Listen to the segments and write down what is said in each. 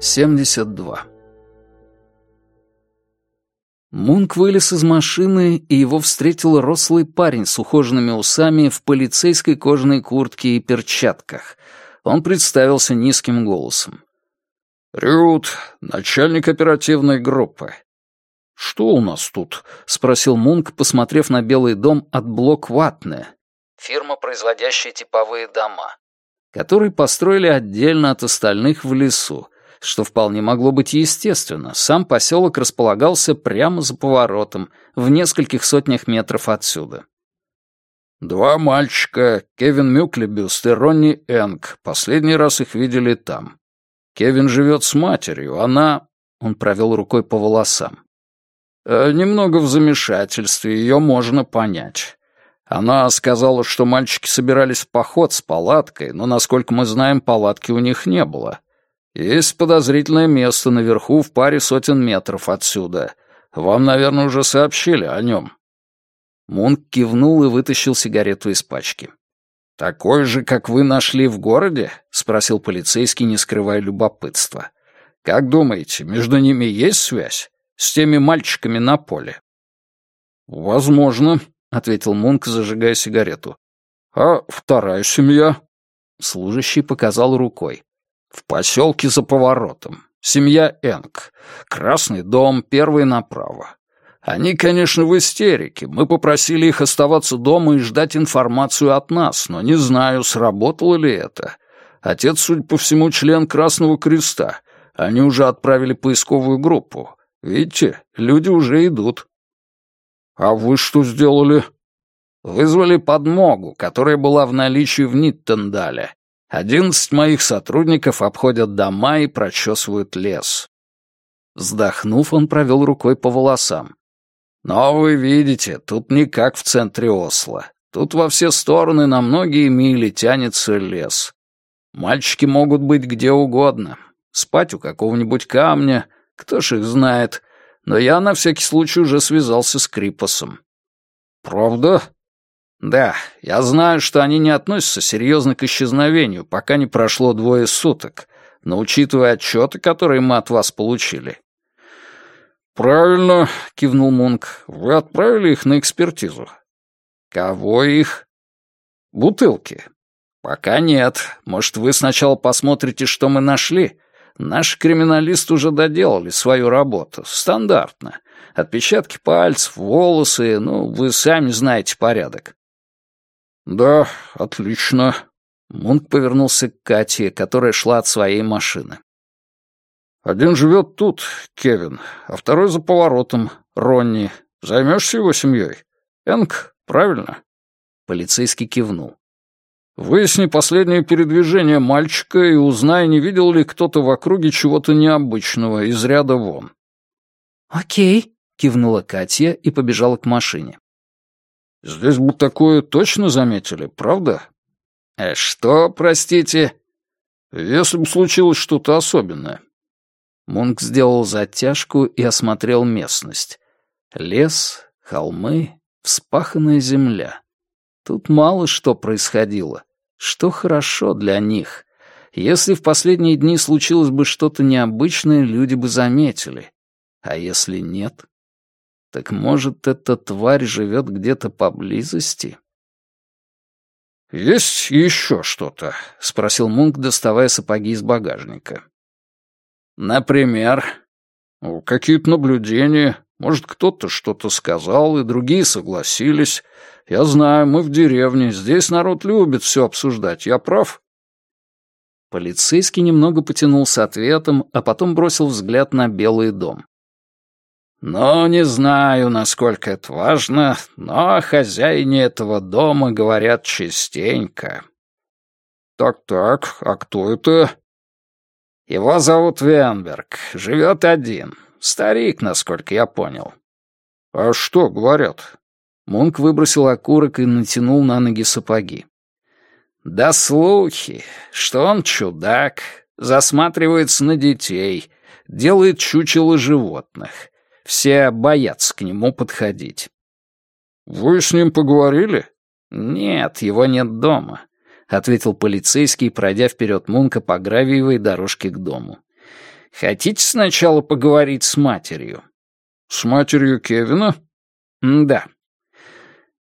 72. Мунк вылез из машины, и его встретил рослый парень с ухоженными усами в полицейской кожаной куртке и перчатках. Он представился низким голосом. «Рют, начальник оперативной группы». «Что у нас тут?» — спросил Мунк, посмотрев на белый дом от Блок Ватне, фирма, производящая типовые дома, который построили отдельно от остальных в лесу, что вполне могло быть естественно. Сам поселок располагался прямо за поворотом, в нескольких сотнях метров отсюда. «Два мальчика, Кевин Мюклебюст и Ронни Энг. Последний раз их видели там. Кевин живет с матерью, она...» Он провел рукой по волосам. «Э, «Немного в замешательстве, ее можно понять. Она сказала, что мальчики собирались в поход с палаткой, но, насколько мы знаем, палатки у них не было. Есть подозрительное место наверху в паре сотен метров отсюда. Вам, наверное, уже сообщили о нем». Мунк кивнул и вытащил сигарету из пачки. «Такой же, как вы нашли в городе?» — спросил полицейский, не скрывая любопытства. «Как думаете, между ними есть связь? С теми мальчиками на поле?» «Возможно», — ответил Мунк, зажигая сигарету. «А вторая семья?» Служащий показал рукой. В поселке за поворотом. Семья Энг. Красный дом, первый направо. Они, конечно, в истерике. Мы попросили их оставаться дома и ждать информацию от нас, но не знаю, сработало ли это. Отец, судя по всему, член Красного Креста. Они уже отправили поисковую группу. Видите, люди уже идут. А вы что сделали? Вызвали подмогу, которая была в наличии в Ниттендале. Одиннадцать моих сотрудников обходят дома и прочесывают лес. Вздохнув, он провел рукой по волосам. Но вы видите, тут не как в центре Осло. Тут во все стороны на многие мили тянется лес. Мальчики могут быть где угодно. Спать у какого-нибудь камня, кто ж их знает. Но я на всякий случай уже связался с Крипосом. «Правда?» Да, я знаю, что они не относятся серьезно к исчезновению, пока не прошло двое суток, но учитывая отчеты, которые мы от вас получили. Правильно, кивнул Мунк. Вы отправили их на экспертизу. Кого их? Бутылки. Пока нет. Может, вы сначала посмотрите, что мы нашли? Наши криминалисты уже доделали свою работу. Стандартно. Отпечатки пальцев, волосы, ну, вы сами знаете порядок. «Да, отлично». Мунк повернулся к Кате, которая шла от своей машины. «Один живет тут, Кевин, а второй за поворотом, Ронни. Займешься его семьей? Энк, правильно?» Полицейский кивнул. «Выясни последнее передвижение мальчика и узнай, не видел ли кто-то в округе чего-то необычного, из ряда вон». «Окей», — кивнула Катя и побежала к машине. Здесь бы такое точно заметили, правда? Э, что, простите? Если бы случилось что-то особенное. Мунк сделал затяжку и осмотрел местность. Лес, холмы, вспаханная земля. Тут мало что происходило. Что хорошо для них. Если в последние дни случилось бы что-то необычное, люди бы заметили. А если нет? Так может, эта тварь живет где-то поблизости? «Есть еще что-то?» — спросил Мунк, доставая сапоги из багажника. «Например?» ну, «Какие-то наблюдения. Может, кто-то что-то сказал, и другие согласились. Я знаю, мы в деревне. Здесь народ любит все обсуждать. Я прав?» Полицейский немного потянулся ответом, а потом бросил взгляд на Белый дом. Но не знаю, насколько это важно, но о хозяине этого дома говорят частенько. Так-так, а кто это? Его зовут Венберг, живет один. Старик, насколько я понял. А что говорят? Мунк выбросил окурок и натянул на ноги сапоги. Да слухи, что он чудак, засматривается на детей, делает чучело животных — все боятся к нему подходить. «Вы с ним поговорили?» «Нет, его нет дома», — ответил полицейский, пройдя вперед Мунка по гравиевой дорожке к дому. Хотите сначала поговорить с матерью?» «С матерью Кевина?» «Да».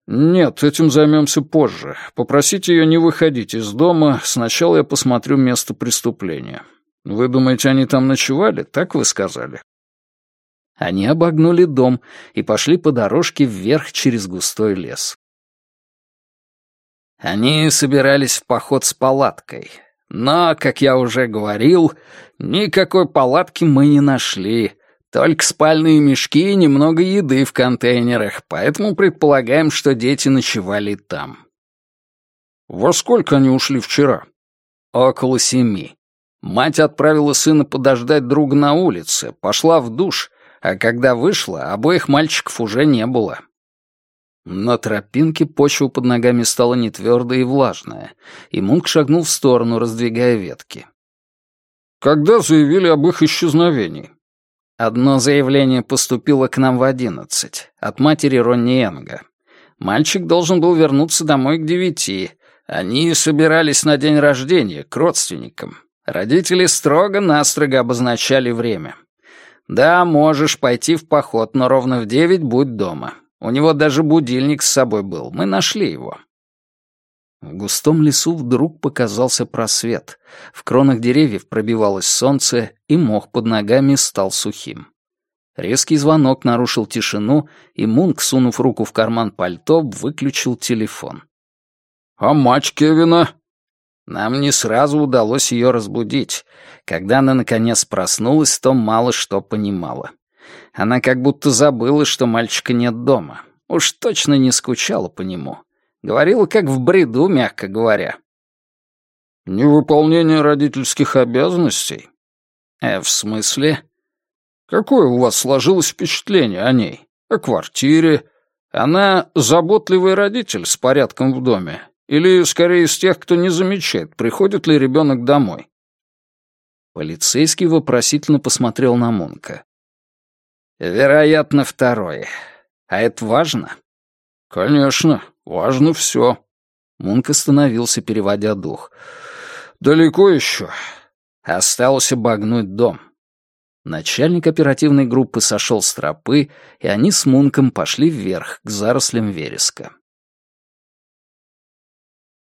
«Нет, этим займемся позже. Попросите ее не выходить из дома. Сначала я посмотрю место преступления. Вы думаете, они там ночевали? Так вы сказали?» Они обогнули дом и пошли по дорожке вверх через густой лес. Они собирались в поход с палаткой. Но, как я уже говорил, никакой палатки мы не нашли. Только спальные мешки и немного еды в контейнерах, поэтому предполагаем, что дети ночевали там. Во сколько они ушли вчера? Около семи. Мать отправила сына подождать друга на улице, пошла в душ, а когда вышла, обоих мальчиков уже не было. На тропинке почва под ногами стала нетвёрдая и влажная, и Мунк шагнул в сторону, раздвигая ветки. «Когда заявили об их исчезновении?» Одно заявление поступило к нам в одиннадцать, от матери Ронни Энга. Мальчик должен был вернуться домой к девяти. Они собирались на день рождения, к родственникам. Родители строго-настрого обозначали время. Да, можешь пойти в поход, но ровно в девять будь дома. У него даже будильник с собой был. Мы нашли его. В густом лесу вдруг показался просвет. В кронах деревьев пробивалось солнце, и мох под ногами стал сухим. Резкий звонок нарушил тишину, и Мунк, сунув руку в карман пальто, выключил телефон. «А мать Кевина?» Нам не сразу удалось ее разбудить. Когда она, наконец, проснулась, то мало что понимала. Она как будто забыла, что мальчика нет дома. Уж точно не скучала по нему. Говорила, как в бреду, мягко говоря. «Невыполнение родительских обязанностей?» «Э, в смысле?» «Какое у вас сложилось впечатление о ней? О квартире? Она заботливый родитель с порядком в доме? Или, скорее, из тех, кто не замечает, приходит ли ребенок домой?» Полицейский вопросительно посмотрел на Мунка. Вероятно, второе. А это важно? Конечно, важно все. Мунк остановился, переводя дух. Далеко еще. Осталось обогнуть дом. Начальник оперативной группы сошел с тропы, и они с Мунком пошли вверх, к зарослям вереска.